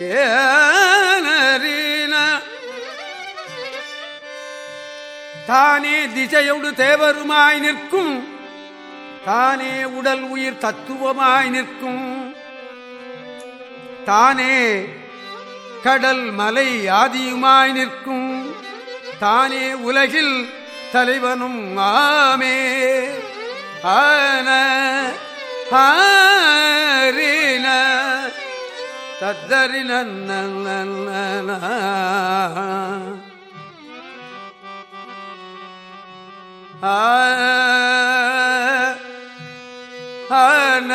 ஏனரீன தானே திசையோடு தேவருமாய் நிற்கும். தானே உடல் உயிர் தத்துவமாய் நிற்கும். தானே கடல் மலை ஆதியுமாய் நிற்கும். தானே உலகில் தலைவனும் ஆமே. ஆன ஆ தத்தரின ஆன